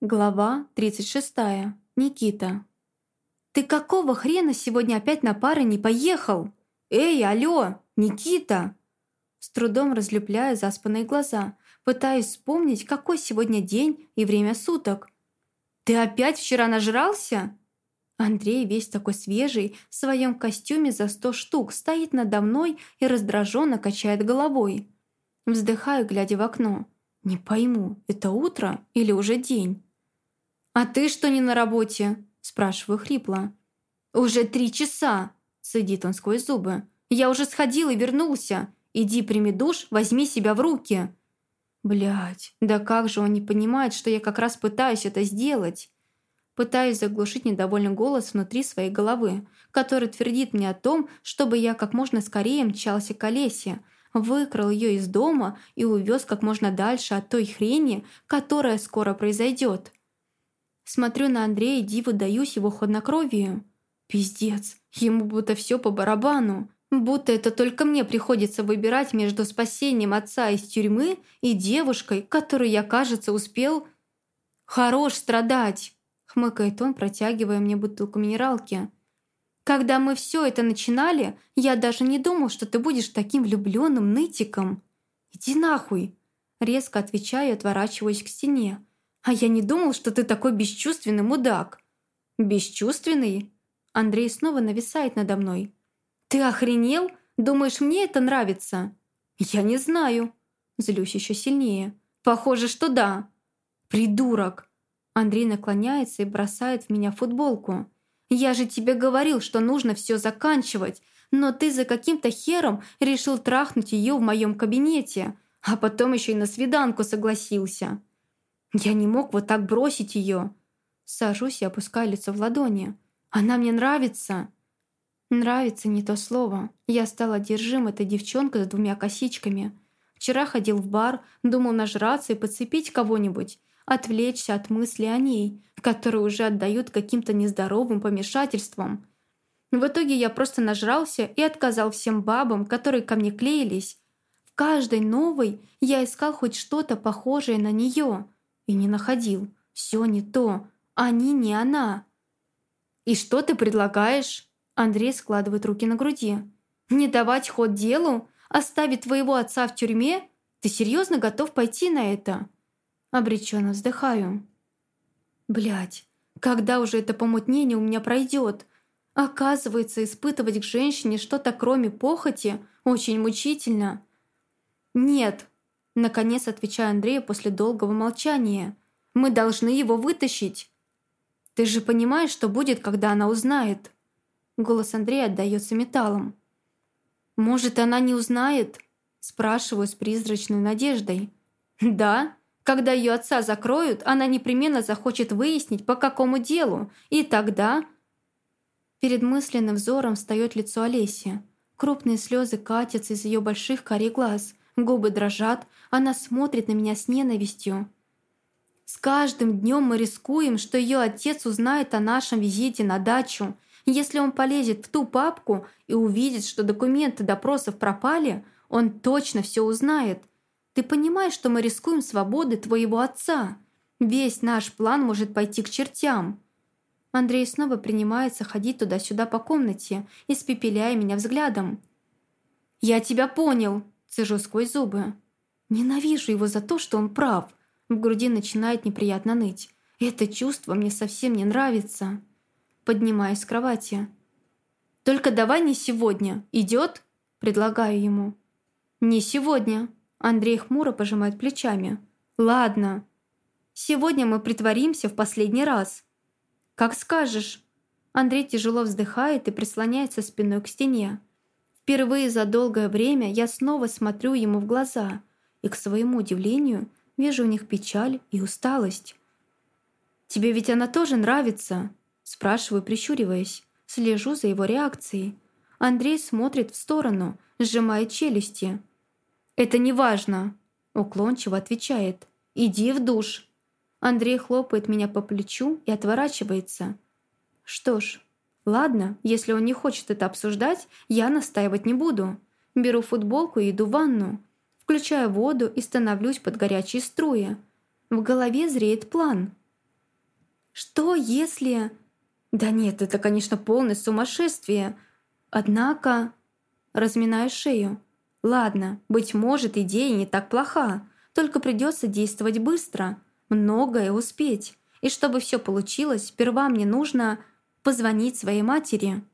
Глава 36. Никита. «Ты какого хрена сегодня опять на пары не поехал? Эй, алло, Никита!» С трудом разлепляя заспанные глаза, пытаясь вспомнить, какой сегодня день и время суток. «Ты опять вчера нажрался?» Андрей, весь такой свежий, в своем костюме за сто штук, стоит надо мной и раздраженно качает головой. Вздыхаю, глядя в окно. Не пойму, это утро или уже день? «А ты что не на работе?» – спрашиваю хрипло. «Уже три часа!» – сидит он сквозь зубы. «Я уже сходил и вернулся. Иди прими душ, возьми себя в руки». Блять, да как же он не понимает, что я как раз пытаюсь это сделать? Пытаюсь заглушить недовольный голос внутри своей головы, который твердит мне о том, чтобы я как можно скорее мчался к Олесе, выкрал ее из дома и увез как можно дальше от той хрени, которая скоро произойдет. Смотрю на Андрея, диву даюсь его хладнокровию. Пиздец, ему будто все по барабану. Будто это только мне приходится выбирать между спасением отца из тюрьмы и девушкой, которую я, кажется, успел... «Хорош страдать!» — хмыкает он, протягивая мне бутылку минералки. «Когда мы все это начинали, я даже не думал, что ты будешь таким влюбленным нытиком. Иди нахуй!» Резко отвечаю и отворачиваюсь к стене. А я не думал, что ты такой бесчувственный мудак. Бесчувственный? Андрей снова нависает надо мной. Ты охренел? Думаешь, мне это нравится? Я не знаю. Злюсь еще сильнее. Похоже, что да. Придурок. Андрей наклоняется и бросает в меня футболку. Я же тебе говорил, что нужно все заканчивать, но ты за каким-то хером решил трахнуть ее в моем кабинете, а потом еще и на свиданку согласился. Я не мог вот так бросить ее. Сажусь и опускаю лицо в ладони. Она мне нравится. Нравится не то слово. Я стала одержим этой девчонкой с двумя косичками. Вчера ходил в бар, думал нажраться и подцепить кого-нибудь, отвлечься от мысли о ней, которые уже отдают каким-то нездоровым помешательствам. В итоге я просто нажрался и отказал всем бабам, которые ко мне клеились. В каждой новой я искал хоть что-то похожее на нее – и не находил. Все не то. Они не она. «И что ты предлагаешь?» Андрей складывает руки на груди. «Не давать ход делу? Оставить твоего отца в тюрьме? Ты серьезно готов пойти на это?» Обреченно вздыхаю. Блять, когда уже это помутнение у меня пройдет? Оказывается, испытывать к женщине что-то кроме похоти очень мучительно. Нет, Наконец отвечаю Андрею после долгого молчания. «Мы должны его вытащить!» «Ты же понимаешь, что будет, когда она узнает?» Голос Андрея отдаётся металлом. «Может, она не узнает?» Спрашиваю с призрачной надеждой. «Да, когда её отца закроют, она непременно захочет выяснить, по какому делу, и тогда...» Перед мысленным взором встаёт лицо Олеси. Крупные слезы катятся из её больших карих глаз. Губы дрожат, она смотрит на меня с ненавистью. С каждым днем мы рискуем, что ее отец узнает о нашем визите на дачу. Если он полезет в ту папку и увидит, что документы допросов пропали, он точно все узнает. Ты понимаешь, что мы рискуем свободы твоего отца? Весь наш план может пойти к чертям. Андрей снова принимается ходить туда-сюда по комнате, испепеляя меня взглядом. «Я тебя понял», Цежу сквозь зубы. Ненавижу его за то, что он прав. В груди начинает неприятно ныть. Это чувство мне совсем не нравится. Поднимаюсь с кровати. «Только давай не сегодня. Идет?» Предлагаю ему. «Не сегодня». Андрей хмуро пожимает плечами. «Ладно. Сегодня мы притворимся в последний раз». «Как скажешь». Андрей тяжело вздыхает и прислоняется спиной к стене. Впервые за долгое время я снова смотрю ему в глаза и, к своему удивлению, вижу у них печаль и усталость. «Тебе ведь она тоже нравится?» Спрашиваю, прищуриваясь. Слежу за его реакцией. Андрей смотрит в сторону, сжимая челюсти. «Это не важно», — уклончиво отвечает. «Иди в душ». Андрей хлопает меня по плечу и отворачивается. Что ж, Ладно, если он не хочет это обсуждать, я настаивать не буду. Беру футболку и иду в ванну. Включаю воду и становлюсь под горячие струи. В голове зреет план. Что если... Да нет, это, конечно, полное сумасшествие. Однако... Разминаю шею. Ладно, быть может, идея не так плоха. Только придется действовать быстро. Многое успеть. И чтобы все получилось, сперва мне нужно позвонить своей матери –